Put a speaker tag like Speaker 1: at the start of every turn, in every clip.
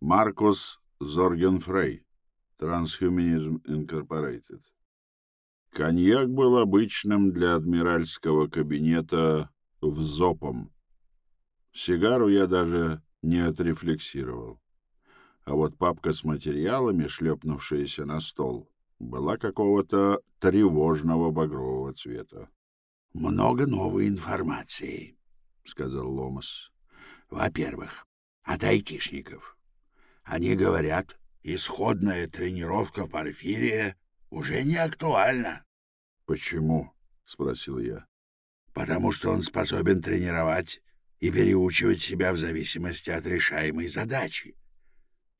Speaker 1: Маркус Зоргенфрей, Transhumanism Incorporated. Коньяк был обычным для адмиральского кабинета в ЗОПом. Сигару я даже не отрефлексировал. А вот папка с материалами, шлепнувшаяся на стол, была какого-то тревожного багрового цвета.
Speaker 2: — Много новой информации, — сказал Ломас. — Во-первых, от айтишников. Они говорят, исходная тренировка Порфирия уже не актуальна.
Speaker 1: — Почему? — спросил я.
Speaker 2: — Потому что он способен тренировать и переучивать себя в зависимости от решаемой задачи.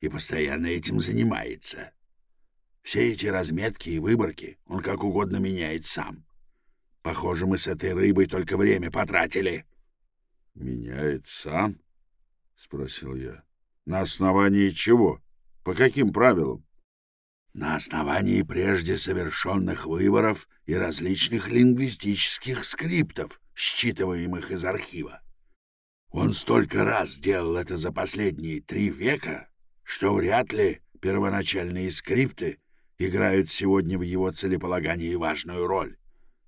Speaker 2: И постоянно этим занимается. Все эти разметки и выборки он как угодно меняет сам. Похоже, мы с этой рыбой только время потратили.
Speaker 1: — Меняет сам? — спросил я. — На основании чего? По каким правилам?
Speaker 2: — На основании прежде совершенных выборов и различных лингвистических скриптов, считываемых из архива. Он столько раз делал это за последние три века, что вряд ли первоначальные скрипты играют сегодня в его целеполагании важную роль.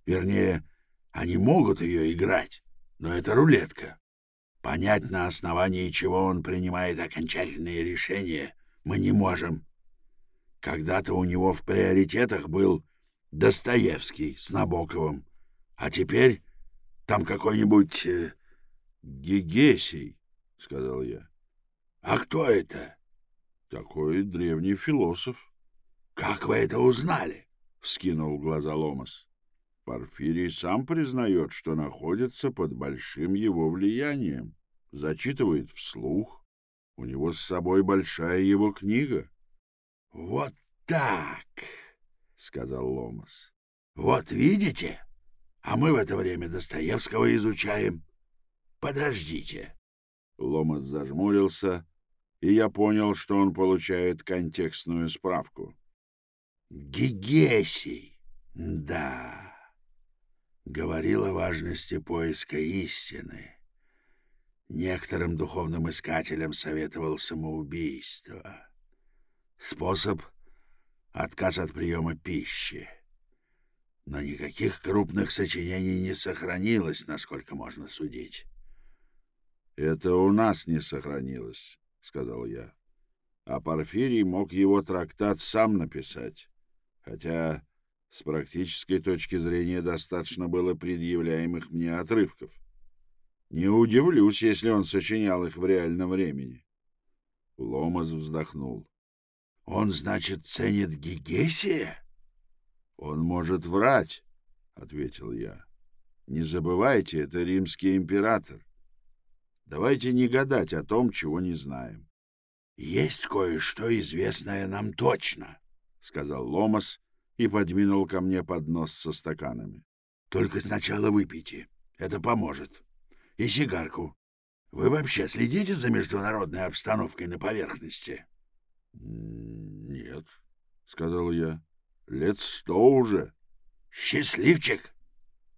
Speaker 2: Вернее, они могут ее играть, но это рулетка. Понять, на основании чего он принимает окончательные решения, мы не можем. Когда-то у него в приоритетах был Достоевский с Набоковым, а теперь там какой-нибудь э,
Speaker 1: Гегесий, — сказал я.
Speaker 2: — А кто это?
Speaker 1: — Такой древний философ.
Speaker 2: — Как вы это узнали?
Speaker 1: — вскинул глаза Ломас. Порфирий сам признает, что находится под большим его влиянием, зачитывает вслух. У него с собой большая его книга.
Speaker 2: — Вот так, — сказал Ломас. — Вот видите? А мы в это время Достоевского изучаем. Подождите.
Speaker 1: Ломас зажмурился, и я понял, что он получает контекстную справку.
Speaker 2: Гигесий, да, говорил о важности поиска истины. Некоторым духовным искателям советовал самоубийство. Способ — отказ от приема пищи. Но никаких крупных сочинений не сохранилось, насколько можно судить.
Speaker 1: «Это у нас не сохранилось», — сказал я. А Порфирий мог его трактат сам написать, хотя с практической точки зрения достаточно было предъявляемых мне отрывков. Не удивлюсь, если он сочинял их в реальном времени. Ломас вздохнул.
Speaker 2: — Он, значит, ценит Гигесия?
Speaker 1: — Он может врать, — ответил я. — Не забывайте, это римский император. Давайте не гадать о том, чего не знаем.
Speaker 2: — Есть кое-что известное нам точно, — сказал Ломас и подвинул ко мне поднос со стаканами. — Только сначала выпейте. Это поможет. И сигарку. Вы вообще следите за международной обстановкой на поверхности?
Speaker 1: — Нет, — сказал я. — Лет сто уже.
Speaker 2: — Счастливчик!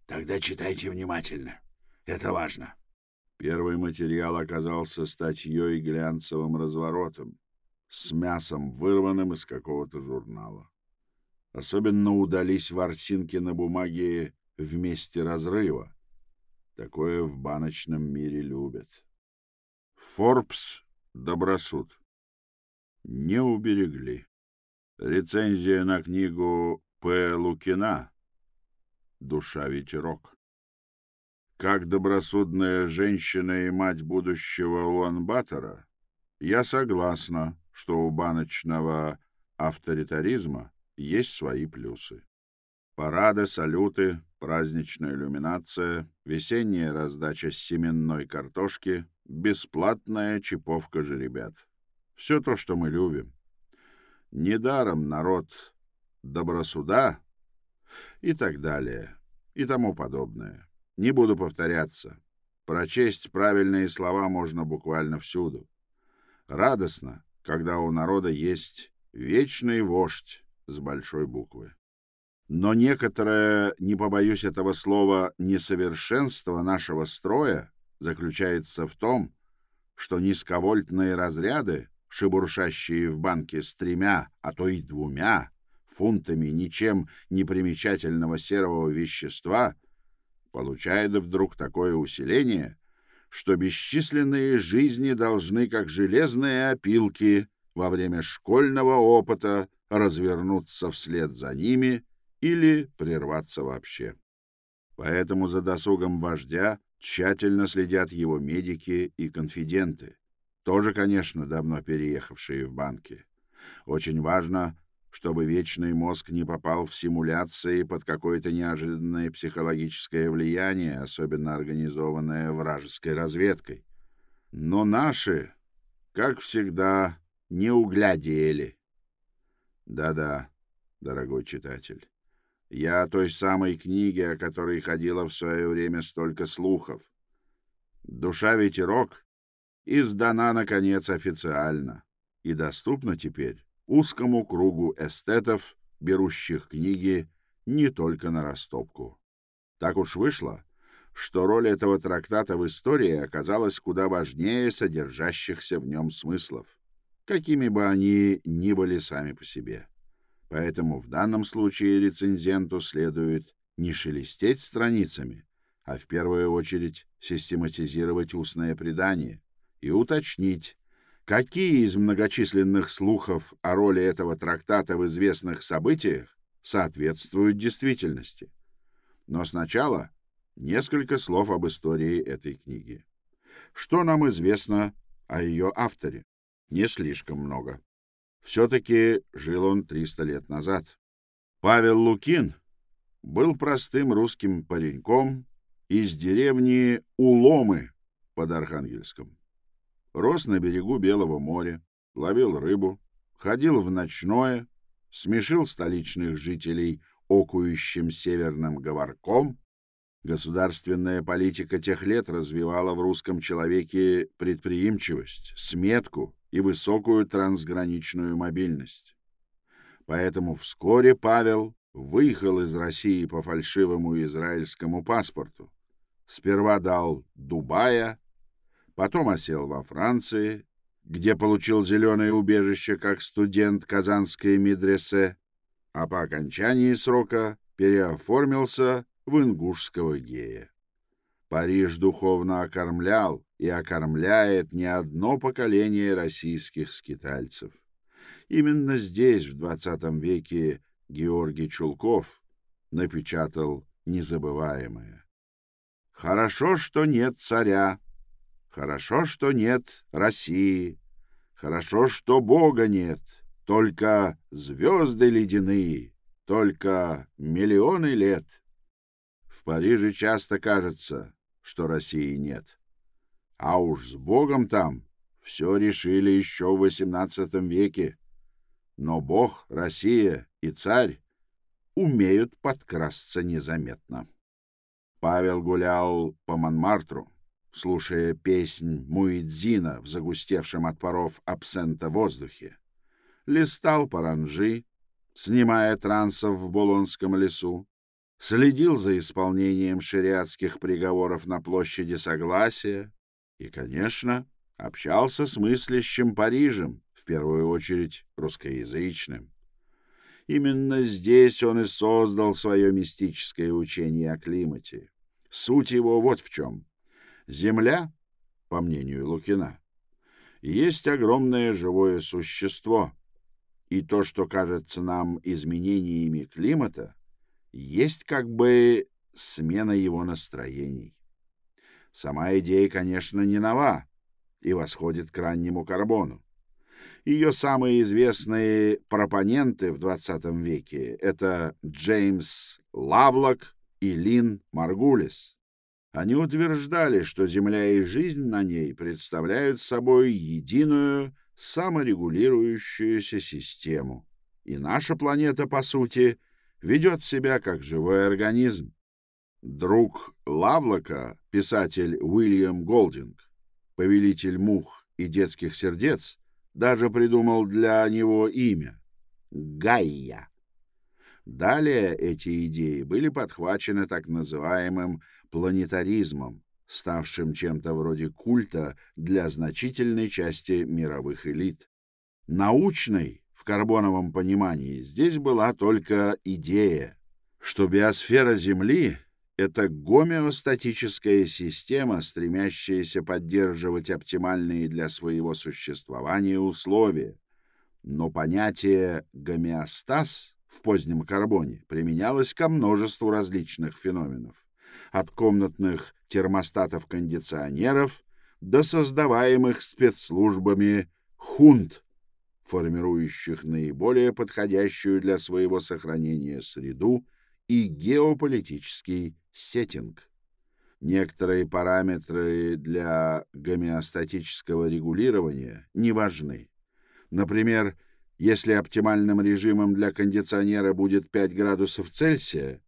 Speaker 2: Тогда читайте внимательно. Это важно.
Speaker 1: — Первый материал оказался статьей глянцевым разворотом, с мясом, вырванным из какого-то журнала. Особенно удались ворсинки на бумаге в месте разрыва. Такое в баночном мире любят. Форбс Добросуд. Не уберегли. Рецензия на книгу П. Лукина «Душа ветерок» как добросудная женщина и мать будущего Уанбатора, я согласна, что у баночного авторитаризма есть свои плюсы. Парады, салюты, праздничная иллюминация, весенняя раздача семенной картошки, бесплатная чиповка жеребят. Все то, что мы любим. Недаром народ добросуда и так далее, и тому подобное. Не буду повторяться. Прочесть правильные слова можно буквально всюду. Радостно, когда у народа есть вечный вождь с большой буквы. Но некоторое, не побоюсь этого слова, несовершенство нашего строя заключается в том, что низковольтные разряды шебуршащие в банке с тремя, а то и двумя фунтами ничем не примечательного серого вещества, получает вдруг такое усиление, что бесчисленные жизни должны, как железные опилки, во время школьного опыта развернуться вслед за ними или прерваться вообще. Поэтому за досугом вождя тщательно следят его медики и конфиденты, тоже, конечно, давно переехавшие в банки. Очень важно, чтобы вечный мозг не попал в симуляции под какое-то неожиданное психологическое влияние, особенно организованное вражеской разведкой. Но наши, как всегда, не углядели. Да-да, дорогой читатель, я о той самой книге, о которой ходило в свое время столько слухов. «Душа ветерок» издана, наконец, официально и доступна теперь узкому кругу эстетов, берущих книги не только на растопку. Так уж вышло, что роль этого трактата в истории оказалась куда важнее содержащихся в нем смыслов, какими бы они ни были сами по себе. Поэтому в данном случае рецензенту следует не шелестеть страницами, а в первую очередь систематизировать устное предание и уточнить, какие из многочисленных слухов о роли этого трактата в известных событиях соответствуют действительности. Но сначала несколько слов об истории этой книги. Что нам известно о ее авторе? Не слишком много. Все-таки жил он 300 лет назад. Павел Лукин был простым русским пареньком из деревни Уломы под Архангельском. Рос на берегу Белого моря, ловил рыбу, ходил в ночное, смешил столичных жителей окующим северным говорком. Государственная политика тех лет развивала в русском человеке предприимчивость, сметку и высокую трансграничную мобильность. Поэтому вскоре Павел выехал из России по фальшивому израильскому паспорту. Сперва дал Дубая, потом осел во Франции, где получил зеленое убежище как студент Казанской медресе, а по окончании срока переоформился в ингушского гея. Париж духовно окормлял и окормляет не одно поколение российских скитальцев. Именно здесь, в XX веке, Георгий Чулков напечатал незабываемое. «Хорошо, что нет царя, хорошо, что нет России, хорошо, что Бога нет, только звезды ледяные, только миллионы лет. В Париже часто кажется, что России нет. А уж с Богом там все решили еще в XVIII веке. Но Бог, Россия и царь умеют подкрасться незаметно. Павел гулял по Монмартру, слушая песнь Муэдзина в загустевшем от паров абсента воздухе. Листал паранжи, снимая трансов в Булонском лесу, следил за исполнением шариатских приговоров на площади Согласия, и, конечно, общался с мыслящим Парижем, в первую очередь русскоязычным. Именно здесь он и создал свое мистическое учение о климате. Суть его вот в чем. Земля, по мнению Лукина, есть огромное живое существо, и то, что кажется нам изменениями климата, есть как бы смена его настроений. Сама идея, конечно, не нова и восходит к раннему карбону. Ее самые известные пропоненты в XX веке — это Джеймс Лавлок и Лин Маргулис. Они утверждали, что Земля и жизнь на ней представляют собой единую саморегулирующуюся систему. И наша планета, по сути, ведет себя как живой организм. Друг Лавлока, писатель Уильям Голдинг, повелитель мух и детских сердец, даже придумал для него имя — Гайя. Далее эти идеи были подхвачены так называемым планетаризмом, ставшим чем-то вроде культа для значительной части мировых элит. Научной, в карбоновом понимании, здесь была только идея, что биосфера Земли — это гомеостатическая система, стремящаяся поддерживать оптимальные для своего существования условия. Но понятие «гомеостаз» в позднем карбоне применялось ко множеству различных феноменов, от комнатных термостатов-кондиционеров до создаваемых спецслужбами хунт, формирующих наиболее подходящую для своего сохранения среду и геополитический сеттинг. Некоторые параметры для гомеостатического регулирования не важны. Например, если оптимальным режимом для кондиционера будет 5 градусов Цельсия,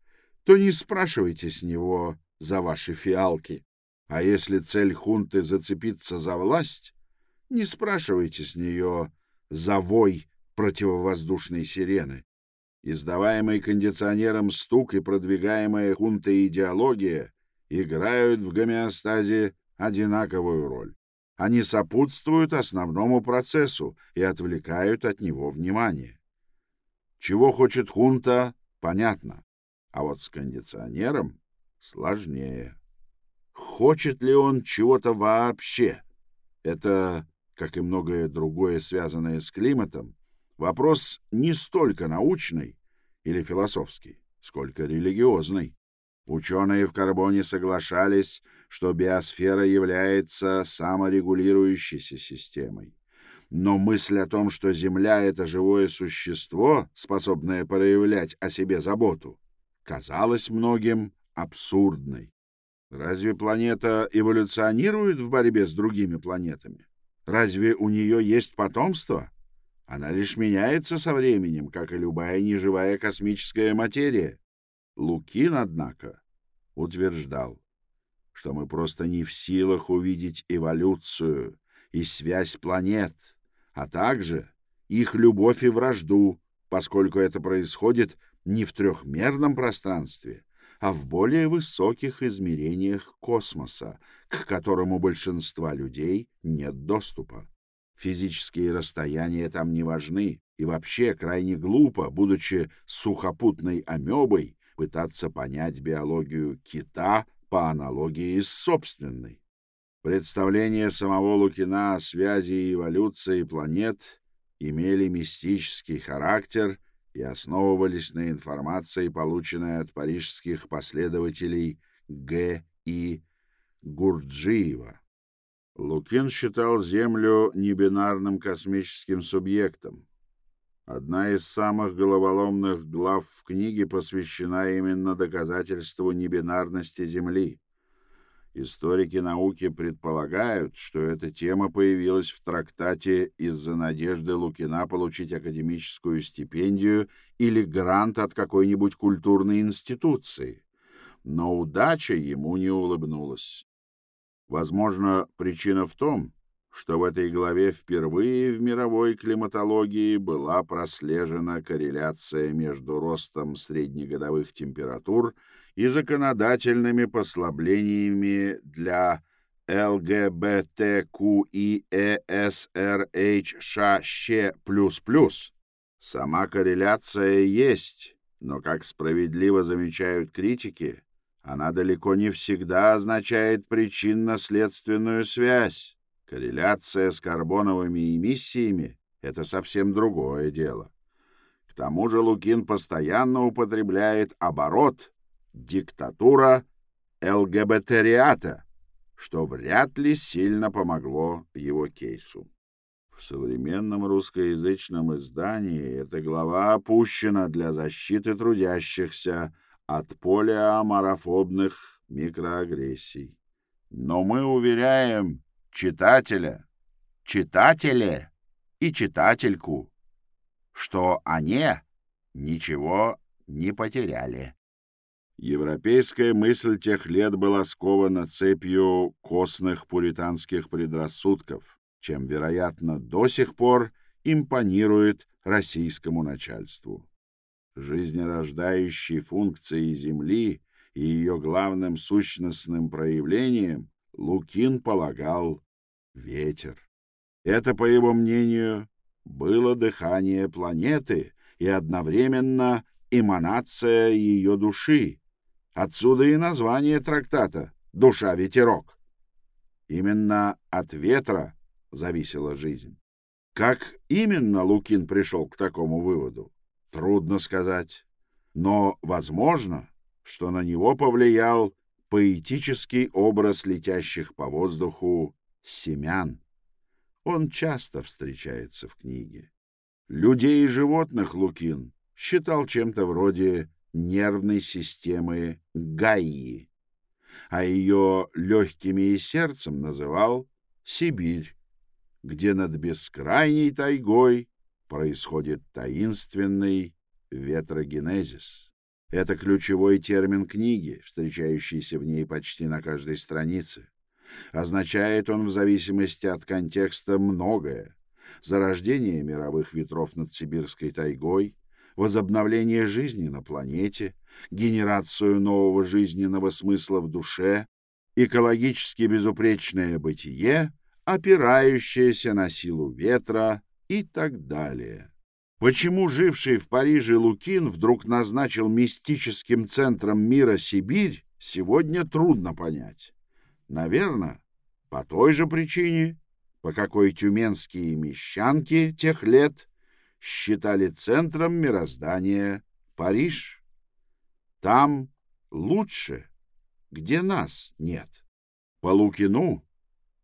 Speaker 1: то не спрашивайте с него за ваши фиалки. А если цель хунты зацепиться за власть, не спрашивайте с нее за вой противовоздушной сирены. Издаваемый кондиционером стук и продвигаемая хунтой идеология играют в гомеостазе одинаковую роль. Они сопутствуют основному процессу и отвлекают от него внимание. Чего хочет хунта, понятно, а вот с кондиционером сложнее. Хочет ли он чего-то вообще? Это, как и многое другое, связанное с климатом, вопрос не столько научный или философский, сколько религиозный. Ученые в карбоне соглашались, что биосфера является саморегулирующейся системой. Но мысль о том, что Земля — это живое существо, способное проявлять о себе заботу, казалась многим абсурдной. Разве планета эволюционирует в борьбе с другими планетами? Разве у нее есть потомство? Она лишь меняется со временем, как и любая неживая космическая материя. Лукин, однако, утверждал, что мы просто не в силах увидеть эволюцию и связь планет, а также их любовь и вражду, поскольку это происходит не в трехмерном пространстве, а в более высоких измерениях космоса, к которому большинства людей нет доступа. Физические расстояния там не важны, и вообще крайне глупо, будучи сухопутной амебой, пытаться понять биологию кита по аналогии с собственной. Представления самого Лукина о связи и эволюции планет имели мистический характер и основывались на информации, полученной от парижских последователей Г. и Гурджиева. Лукин считал Землю небинарным космическим субъектом. Одна из самых головоломных глав в книге посвящена именно доказательству небинарности Земли. Историки науки предполагают, что эта тема появилась в трактате из-за надежды Лукина получить академическую стипендию или грант от какой-нибудь культурной институции. Но удача ему не улыбнулась. Возможно, причина в том, что в этой главе впервые в мировой климатологии была прослежена корреляция между ростом среднегодовых температур и законодательными послаблениями для ЛГБТQИЭСРХШ++. Сама корреляция есть, но, как справедливо замечают критики, она далеко не всегда означает причинно-следственную связь. Корреляция с карбоновыми эмиссиями — это совсем другое дело. К тому же Лукин постоянно употребляет оборот «диктатура ЛГБТриата», что вряд ли сильно помогло его кейсу. В современном русскоязычном издании эта глава опущена для защиты трудящихся от полиаморофобных микроагрессий. Но мы уверяем читателя, читателе и читательку, что они ничего не потеряли. Европейская мысль тех лет была скована цепью костных пуританских предрассудков, чем, вероятно, до сих пор импонирует российскому начальству. Жизнерождающей функцией Земли и ее главным сущностным проявлением Лукин полагал ветер. Это, по его мнению, было дыхание планеты и одновременно эманация ее души. Отсюда и название трактата «Душа-ветерок». Именно от ветра зависела жизнь. Как именно Лукин пришел к такому выводу, трудно сказать. Но возможно, что на него повлиял поэтический образ летящих по воздуху семян. Он часто встречается в книге. Людей и животных Лукин считал чем-то вроде нервной системы Гаи, а ее легкими и сердцем называл Сибирь, где над бескрайней тайгой происходит таинственный ветрогенезис. Это ключевой термин книги, встречающийся в ней почти на каждой странице. Означает он в зависимости от контекста многое. Зарождение мировых ветров над сибирской тайгой, возобновление жизни на планете, генерацию нового жизненного смысла в душе, экологически безупречное бытие, опирающееся на силу ветра и так далее. Почему живший в Париже Лукин вдруг назначил мистическим центром мира Сибирь, сегодня трудно понять. Наверное, по той же причине, по какой тюменские мещанки тех лет считали центром мироздания Париж. Там лучше, где нас нет. По Лукину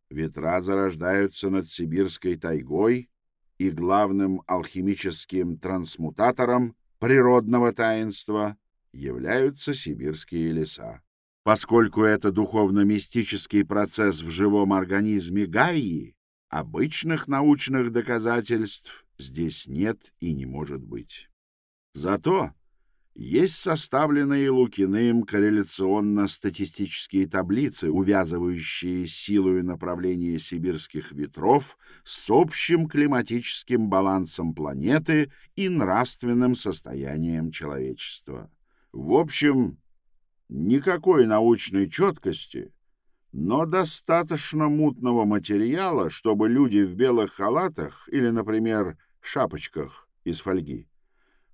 Speaker 1: ветра зарождаются над сибирской тайгой, и главным алхимическим трансмутатором природного таинства являются сибирские леса. Поскольку это духовно-мистический процесс в живом организме Гаи, обычных научных доказательств здесь нет и не может быть. Зато есть составленные Лукиным корреляционно-статистические таблицы, увязывающие силу и направление сибирских ветров с общим климатическим балансом планеты и нравственным состоянием человечества. В общем, никакой научной четкости, но достаточно мутного материала, чтобы люди в белых халатах или, например, шапочках из фольги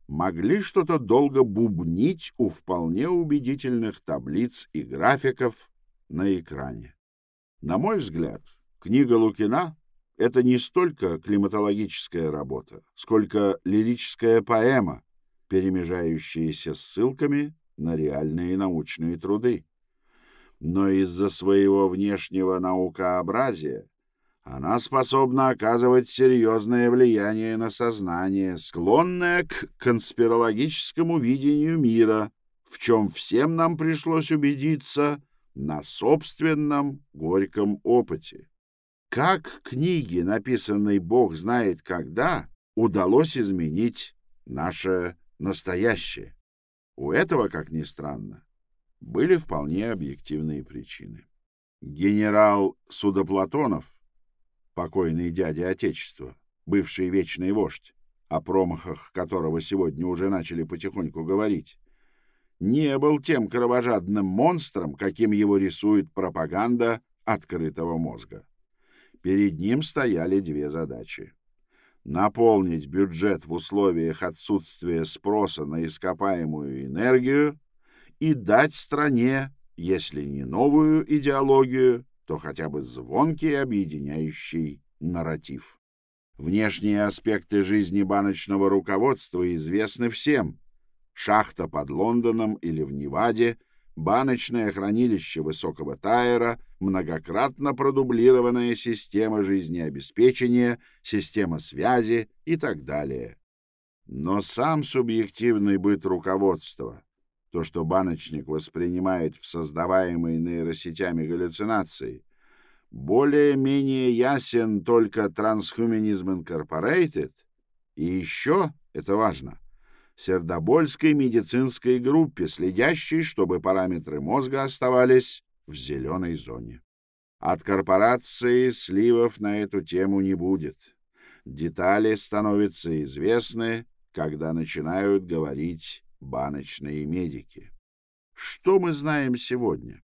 Speaker 1: могли что-то долго бубнить у вполне убедительных таблиц и графиков на экране. На мой взгляд, книга Лукина — это не столько климатологическая работа, сколько лирическая поэма, перемежающаяся ссылками на реальные научные труды. Но из-за своего внешнего наукообразия она способна оказывать серьезное влияние на сознание, склонное к конспирологическому видению мира, в чем всем нам пришлось убедиться на собственном горьком опыте. Как книги, написанной «Бог знает когда», удалось изменить наше настоящее? У этого, как ни странно, были вполне объективные причины. Генерал Судоплатонов покойный дядя Отечества, бывший вечный вождь, о промахах которого сегодня уже начали потихоньку говорить, не был тем кровожадным монстром, каким его рисует пропаганда открытого мозга. Перед ним стояли две задачи. Наполнить бюджет в условиях отсутствия спроса на ископаемую энергию и дать стране, если не новую идеологию, то хотя бы звонкий объединяющий нарратив. Внешние аспекты жизни баночного руководства известны всем. Шахта под Лондоном или в Неваде, баночное хранилище высокого тайра, многократно продублированная система жизнеобеспечения, система связи и так далее. Но сам субъективный быт руководства, то, что баночник воспринимает в создаваемой нейросетями галлюцинации, более-менее ясен только Transhumanism Incorporated и еще, это важно, Сердобольской медицинской группе, следящей, чтобы параметры мозга оставались в зеленой зоне. От корпорации сливов на эту тему не будет. Детали становятся известны, когда начинают говорить баночные медики. Что мы знаем сегодня?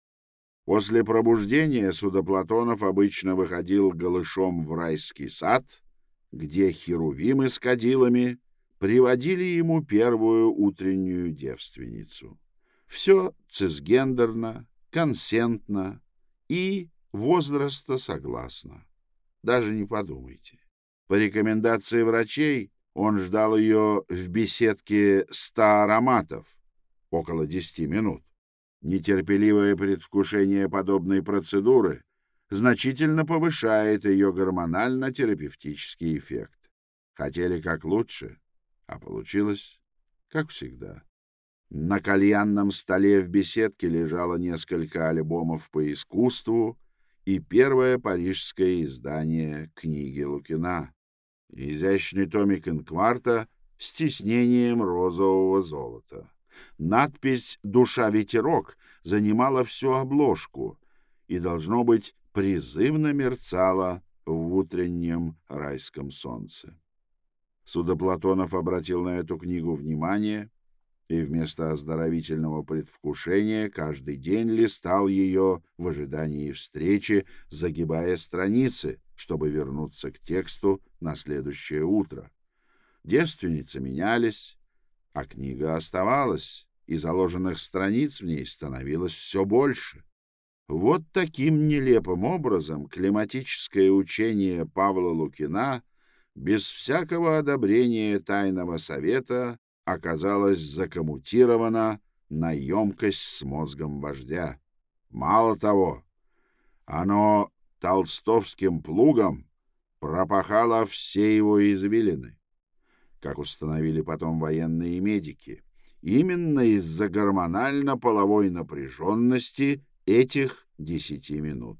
Speaker 1: После пробуждения Судоплатонов обычно выходил голышом в райский сад где херувимы с кадилами приводили ему первую утреннюю девственницу. Все цисгендерно, консентно и возраста согласно. Даже не подумайте. По рекомендации врачей он ждал ее в беседке ста ароматов около десяти минут. Нетерпеливое предвкушение подобной процедуры значительно повышает ее гормонально-терапевтический эффект. Хотели как лучше, а получилось как всегда. На кальянном столе в беседке лежало несколько альбомов по искусству и первое парижское издание книги Лукина, изящный томик инкварта с тиснением розового золота. Надпись «Душа-ветерок» занимала всю обложку и, должно быть, призывно мерцала в утреннем райском солнце. Судоплатонов обратил на эту книгу внимание и вместо оздоровительного предвкушения каждый день листал ее в ожидании встречи, загибая страницы, чтобы вернуться к тексту на следующее утро. Девственницы менялись, а книга оставалась, и заложенных страниц в ней становилось все больше. Вот таким нелепым образом климатическое учение Павла Лукина без всякого одобрения Тайного Совета оказалось закоммутировано на емкость с мозгом вождя. Мало того, оно толстовским плугом пропахало все его извилины, как установили потом военные медики, именно из-за гормонально-половой напряженности этих десяти минут.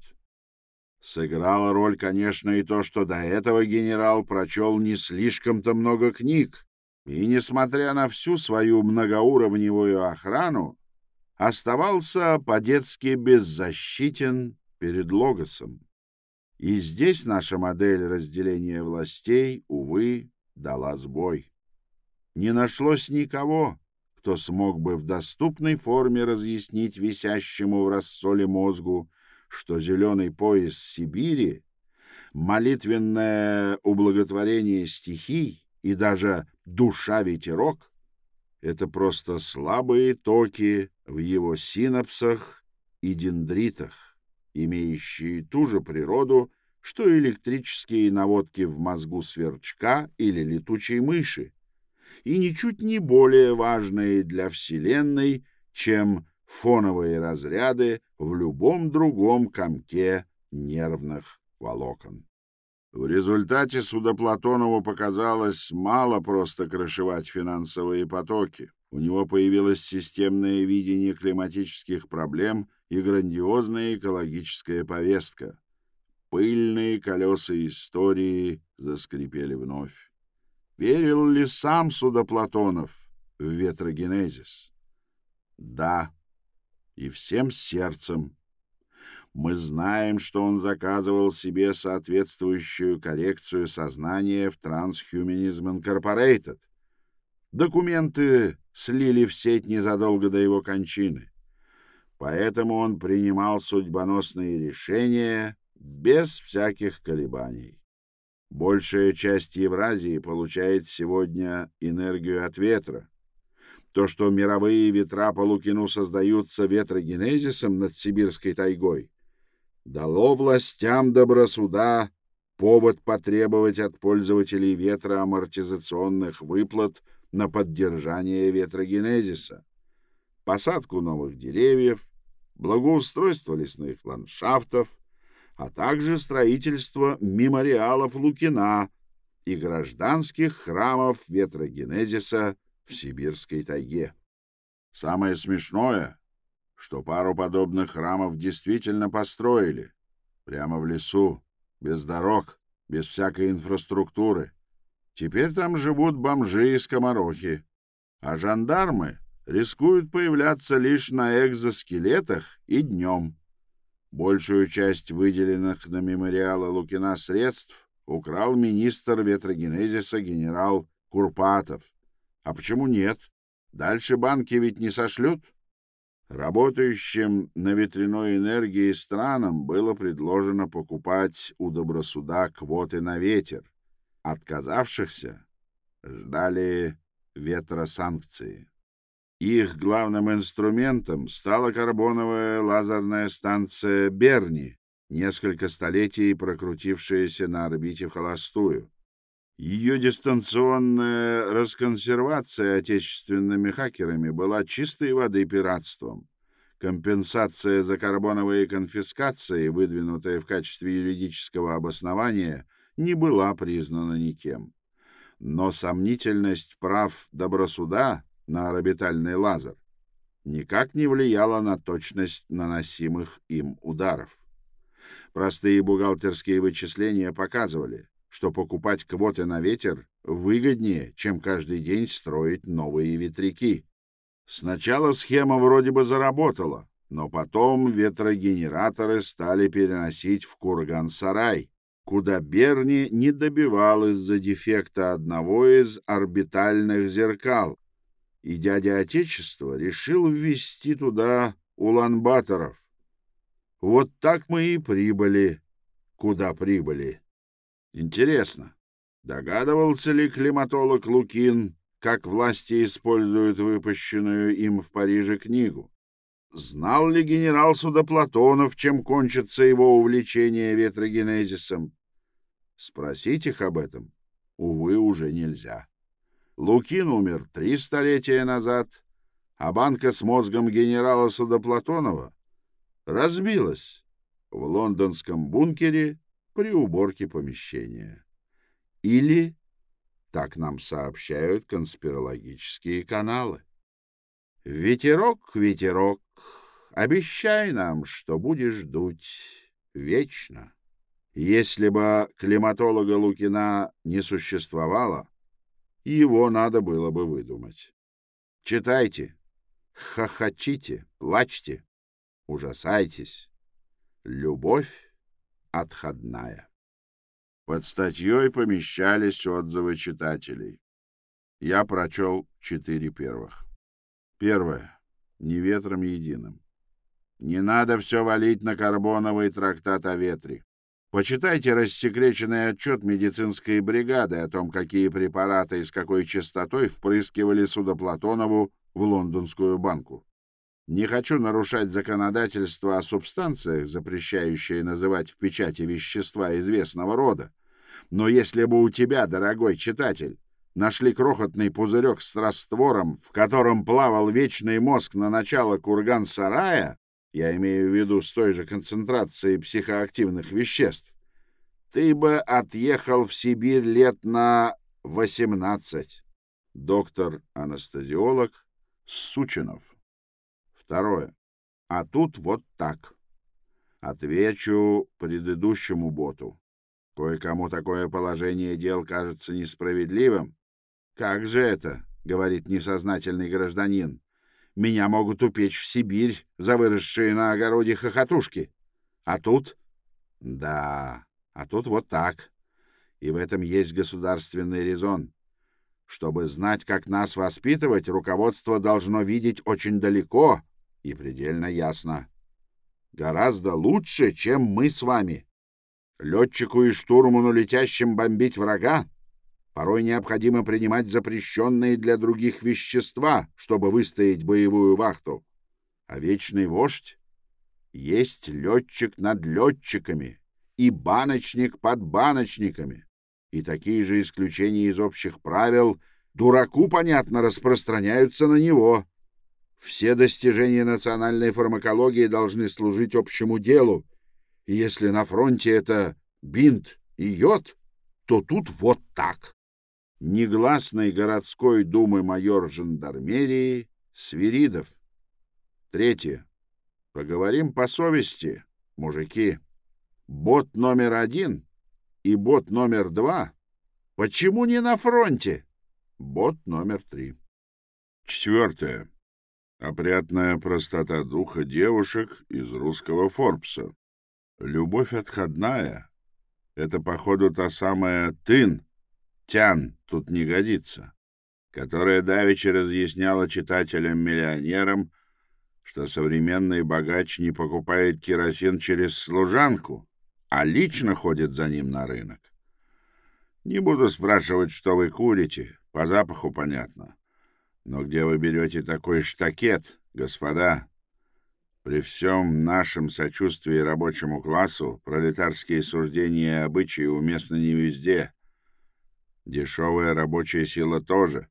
Speaker 1: Сыграла роль, конечно, и то, что до этого генерал прочел не слишком-то много книг, и, несмотря на всю свою многоуровневую охрану, оставался по-детски беззащитен перед Логосом. И здесь наша модель разделения властей, увы, дала сбой. Не нашлось никого, кто смог бы в доступной форме разъяснить висящему в рассоле мозгу, что зеленый пояс Сибири, молитвенное ублаготворение стихий и даже душа-ветерок — это просто слабые токи в его синапсах и дендритах, имеющие ту же природу, что электрические наводки в мозгу сверчка или летучей мыши, и ничуть не более важные для Вселенной, чем фоновые разряды в любом другом комке нервных волокон. В результате Судоплатонову показалось мало просто крышевать финансовые потоки. У него появилось системное видение климатических проблем и грандиозная экологическая повестка. Пыльные колеса истории заскрипели вновь. Верил ли сам Судоплатонов в ветрогенезис? Да, и всем сердцем. Мы знаем, что он заказывал себе соответствующую коррекцию сознания в Transhumanism Incorporated. Документы слили в сеть незадолго до его кончины. Поэтому он принимал судьбоносные решения без всяких колебаний. Большая часть Евразии получает сегодня энергию от ветра, то, что мировые ветра по Лукину создаются ветрогенезисом над сибирской тайгой, дало властям добросуда повод потребовать от пользователей ветра амортизационных выплат на поддержание ветрогенезиса, посадку новых деревьев, благоустройство лесных ландшафтов, а также строительство мемориалов Лукина и гражданских храмов ветрогенезиса в сибирской тайге. Самое смешное, что пару подобных храмов действительно построили. Прямо в лесу, без дорог, без всякой инфраструктуры. Теперь там живут бомжи и скоморохи. А жандармы рискуют появляться лишь на экзоскелетах и днем. Большую часть выделенных на мемориалы Лукина средств украл министр ветрогенезиса генерал Курпатов. А почему нет? Дальше банки ведь не сошлют. Работающим на ветряной энергии странам было предложено покупать у добросуда квоты на ветер. Отказавшихся ждали ветросанкции. Их главным инструментом стала карбоновая лазерная станция «Берни», несколько столетий прокрутившаяся на орбите в холостую. Ее дистанционная расконсервация отечественными хакерами была чистой воды пиратством. Компенсация за карбоновые конфискации, выдвинутая в качестве юридического обоснования, не была признана никем. Но сомнительность прав добросуда на орбитальный лазер никак не влияла на точность наносимых им ударов. Простые бухгалтерские вычисления показывали, что покупать квоты на ветер выгоднее, чем каждый день строить новые ветряки. Сначала схема вроде бы заработала, но потом ветрогенераторы стали переносить в Курган-Сарай, куда Берни не добивал из-за дефекта одного из орбитальных зеркал, и дядя Отечества решил ввести туда улан-баторов. Вот так мы и прибыли, куда прибыли. Интересно, догадывался ли климатолог Лукин, как власти используют выпущенную им в Париже книгу? Знал ли генерал Судоплатонов, чем кончится его увлечение ветрогенезисом? Спросить их об этом, увы, уже нельзя. Лукин умер три столетия назад, а банка с мозгом генерала Судоплатонова разбилась в лондонском бункере при уборке помещения. Или, так нам сообщают конспирологические каналы. Ветерок, ветерок, обещай нам, что будешь дуть вечно. Если бы климатолога Лукина не существовало, его надо было бы выдумать. Читайте, хохочите, плачьте, ужасайтесь. Любовь отходная. Под статьей помещались отзывы читателей. Я прочел четыре первых. Первое. Не ветром единым. Не надо все валить на карбоновый трактат о ветре. Почитайте рассекреченный отчет медицинской бригады о том, какие препараты и с какой частотой впрыскивали Судоплатонову в лондонскую банку. Не хочу нарушать законодательство о субстанциях, запрещающее называть в печати вещества известного рода. Но если бы у тебя, дорогой читатель, нашли крохотный пузырек с раствором, в котором плавал вечный мозг на начало курган-сарая, я имею в виду с той же концентрацией психоактивных веществ, ты бы отъехал в Сибирь лет на восемнадцать. Доктор-анестезиолог Сучинов. Второе. А тут вот так. Отвечу предыдущему боту. Кое-кому такое положение дел кажется несправедливым. «Как же это?» — говорит несознательный гражданин. «Меня могут упечь в Сибирь за выросшие на огороде хохотушки. А тут...» «Да, а тут вот так. И в этом есть государственный резон. Чтобы знать, как нас воспитывать, руководство должно видеть очень далеко и предельно ясно. Гораздо лучше, чем мы с вами. Летчику и штурману, летящим бомбить врага, порой необходимо принимать запрещенные для других вещества, чтобы выстоять боевую вахту. А вечный вождь есть летчик над летчиками и баночник под баночниками. И такие же исключения из общих правил дураку, понятно, распространяются на него. Все достижения национальной фармакологии должны служить общему делу. И если на фронте это бинт и йод, то тут вот так. Негласный городской думы майор жандармерии Свиридов. Третье. Поговорим по совести, мужики. Бот номер один и бот номер два почему не на фронте? Бот номер три. Четвертое. Опрятная простота духа девушек из русского Форбса. Любовь отходная — это, походу, та самая тын, тян, тут не годится, которая давеча разъясняла читателям-миллионерам, что современный богач не покупает керосин через служанку, а лично ходит за ним на рынок. Не буду спрашивать, что вы курите, по запаху понятно. Но где вы берете такой штакет, господа? При всем нашем сочувствии рабочему классу пролетарские суждения и обычаи уместны не везде. Дешевая рабочая сила тоже.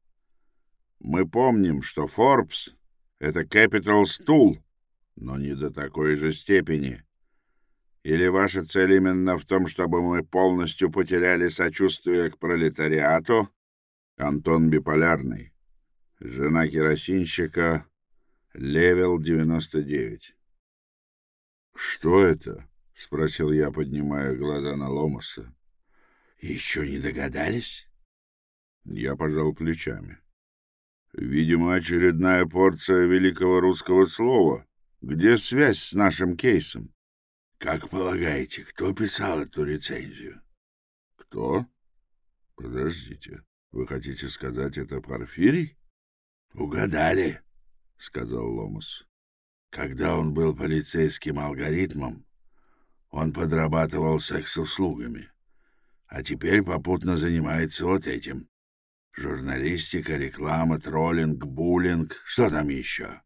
Speaker 1: Мы помним, что Forbes — это capital stool, но не до такой же степени. Или ваша цель именно в том, чтобы мы полностью потеряли сочувствие к пролетариату? Антон Биполярный. Жена керосинщика. Левел 99. «Что это?» — спросил я, поднимая глаза на Ломаса.
Speaker 2: «Еще не догадались?»
Speaker 1: Я пожал плечами. «Видимо, очередная порция великого русского слова. Где связь с нашим кейсом?»
Speaker 2: Как полагаете, кто писал эту рецензию?
Speaker 1: Кто? Подождите. Вы хотите сказать, это Порфирий?
Speaker 2: Угадали, сказал Ломус. Когда он был полицейским алгоритмом, он подрабатывал секс-услугами, а теперь попутно занимается вот этим. Журналистика, реклама, троллинг, буллинг, что там еще?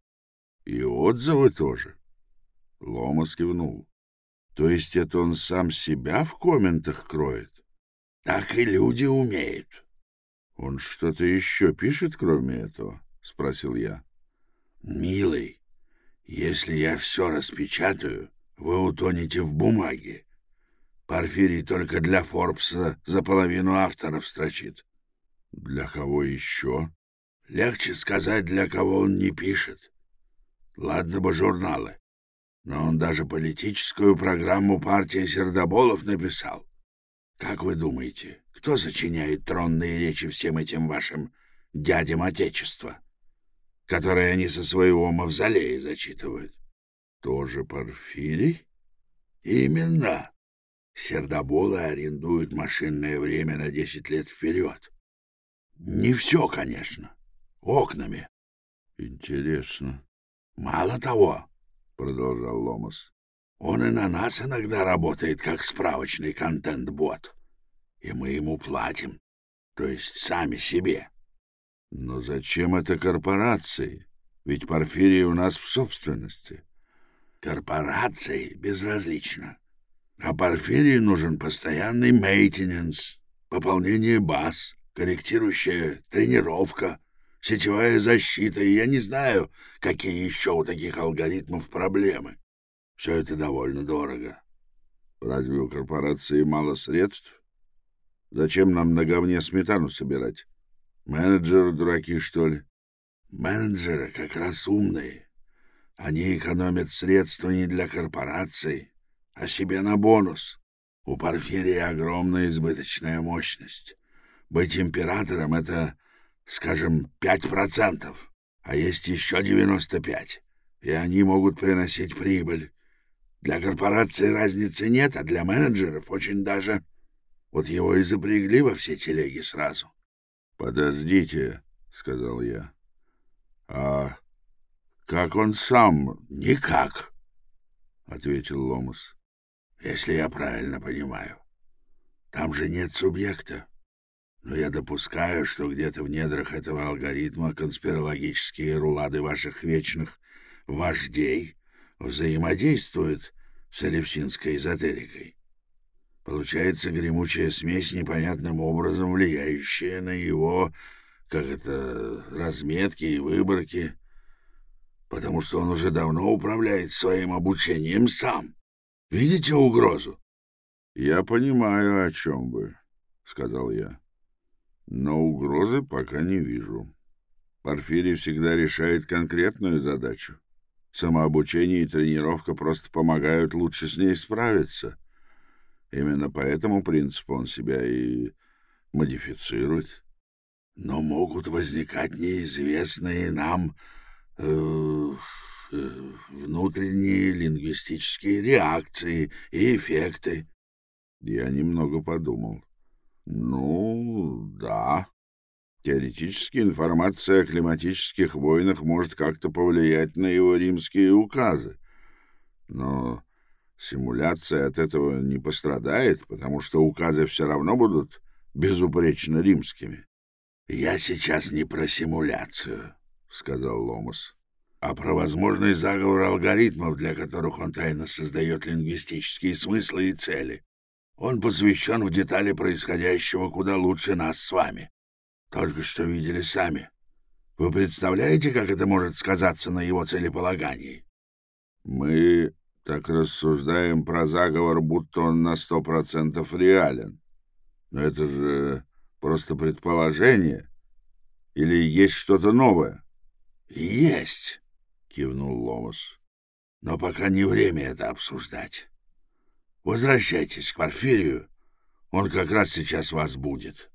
Speaker 1: И отзывы тоже. Ломас кивнул. То есть это он сам себя в комментах кроет?
Speaker 2: Так и люди умеют.
Speaker 1: Он что-то еще пишет, кроме этого? Спросил я.
Speaker 2: Милый, если я все распечатаю, вы утонете в бумаге. Порфирий только для Форбса за половину авторов строчит.
Speaker 1: Для кого еще?
Speaker 2: Легче сказать, для кого он не пишет. Ладно бы журналы. Но он даже политическую программу партии Сердоболов написал. Как вы думаете, кто сочиняет тронные речи всем этим вашим дядям Отечества, которые они со своего мавзолея зачитывают?
Speaker 1: Тоже Порфирий?
Speaker 2: Именно. Сердоболы арендуют машинное время на десять лет вперед. Не все, конечно. Окнами.
Speaker 1: Интересно.
Speaker 2: Мало того, —
Speaker 1: продолжал Ломас.
Speaker 2: «Он и на нас иногда работает, как справочный контент-бот. И мы ему платим, то есть сами себе».
Speaker 1: «Но зачем это корпорации? Ведь Порфирий у нас в собственности».
Speaker 2: «Корпорации безразлично. А Порфирии нужен постоянный мейтененс, пополнение баз, корректирующая тренировка, сетевая защита, и я не знаю, какие еще у таких алгоритмов проблемы. Все это довольно дорого.
Speaker 1: Разве у корпорации мало средств? Зачем нам на говне сметану собирать? Менеджеры дураки, что ли?
Speaker 2: Менеджеры как раз умные. Они экономят средства не для корпораций, а себе на бонус. У Порфирия огромная избыточная мощность. Быть императором — это скажем, пять процентов, а есть еще девяносто пять, и они могут приносить прибыль. Для корпорации разницы нет, а для менеджеров очень даже. Вот его и запрягли во все телеги сразу.
Speaker 1: — Подождите, — сказал я. — А как он сам?
Speaker 2: — Никак, —
Speaker 1: ответил Ломас.
Speaker 2: — Если я правильно понимаю. Там же нет субъекта. Но я допускаю, что где-то в недрах этого алгоритма конспирологические рулады ваших вечных вождей взаимодействуют с элевсинской эзотерикой. Получается гремучая смесь, непонятным образом влияющая на его, как это, разметки и выборки, потому что он уже давно управляет своим обучением сам. Видите угрозу?
Speaker 1: — Я понимаю, о чем вы, — сказал я. Но угрозы пока не вижу. Порфирий всегда решает конкретную задачу. Самообучение и тренировка просто помогают лучше с ней справиться. Именно по этому принципу он себя и модифицирует.
Speaker 2: Но могут возникать неизвестные нам э, э, внутренние лингвистические реакции и эффекты.
Speaker 1: Я немного подумал. Ну, да. Теоретически информация о климатических войнах может как-то повлиять на его римские указы. Но симуляция от этого не пострадает, потому что указы все равно будут безупречно римскими.
Speaker 2: — Я сейчас не про симуляцию, — сказал Ломас, — а про возможный заговор алгоритмов, для которых он тайно создает лингвистические смыслы и цели. Он посвящен в детали происходящего куда лучше нас с вами. Только что видели сами. Вы представляете, как это может сказаться на его целеполагании?
Speaker 1: Мы так рассуждаем про заговор, будто он на сто процентов реален. Но это же просто предположение. Или есть что-то новое?
Speaker 2: Есть, кивнул Ломас. Но пока не время это обсуждать. Возвращайтесь к Порфирию, он как раз сейчас вас будет.